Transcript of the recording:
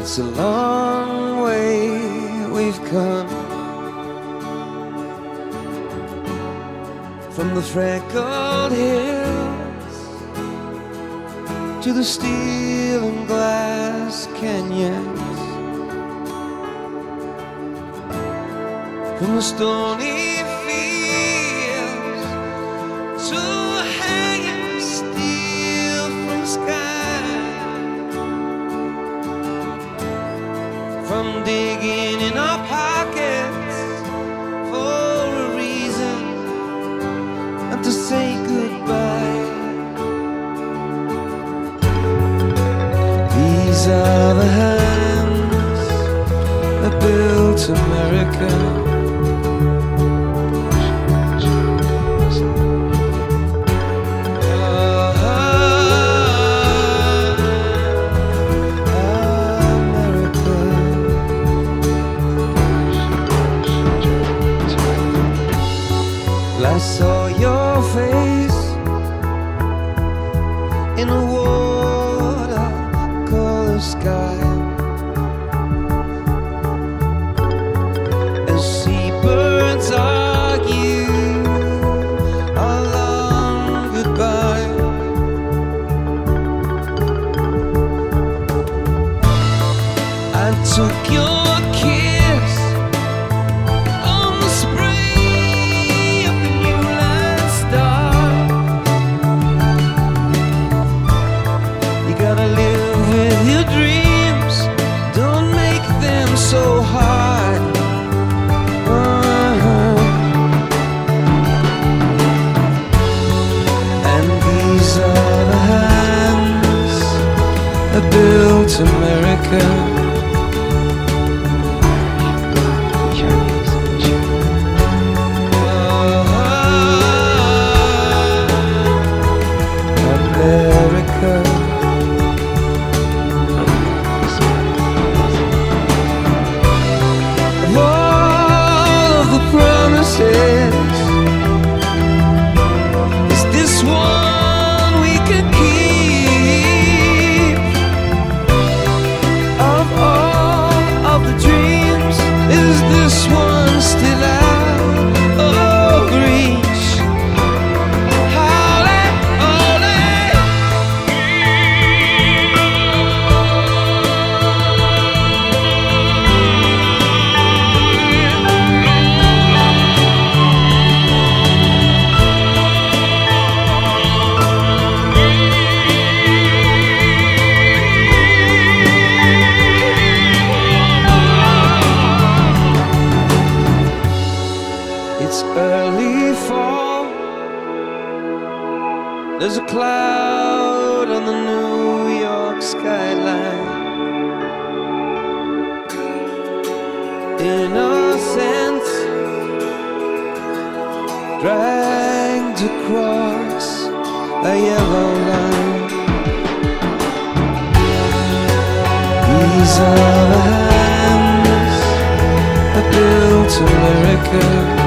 It's a long way we've come. From the freckled hills to the steel and glass canyons, from the stony digging in our pockets for a reason and to say goodbye. These are the hands that built America. I saw your face in a watercolor sky. America. America. Early fall. There's a cloud on the New York skyline. Innocence dragged across a yellow line. These are the hands that built America.